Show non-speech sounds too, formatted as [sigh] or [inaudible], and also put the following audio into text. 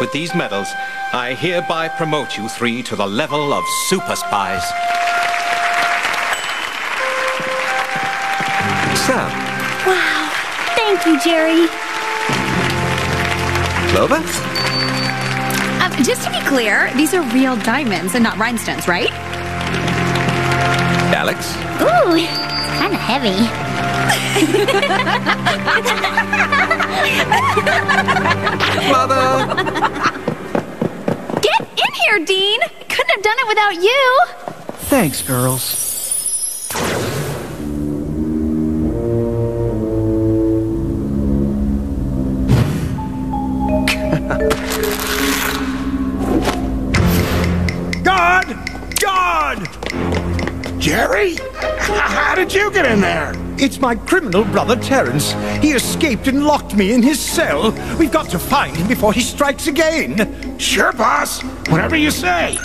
With these medals, I hereby promote you three to the level of super spies. Sam, Wow. Thank you, Jerry. Clover? Um, just to be clear, these are real diamonds and not rhinestones, right? Alex? Ooh, kind of heavy. Mother! Get in here, Dean! Couldn't have done it without you! Thanks, girls. [laughs] God! God! Jerry? [laughs] How did you get in there? It's my criminal brother Terence. He escaped and locked me in his cell. We've got to find him before he strikes again. Sure, boss. Whatever you say.